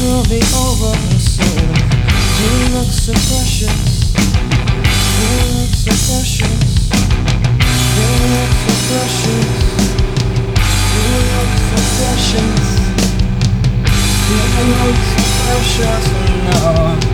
will be over soon. You look so precious. You look so precious. You look so precious. You look so precious. You look so precious now.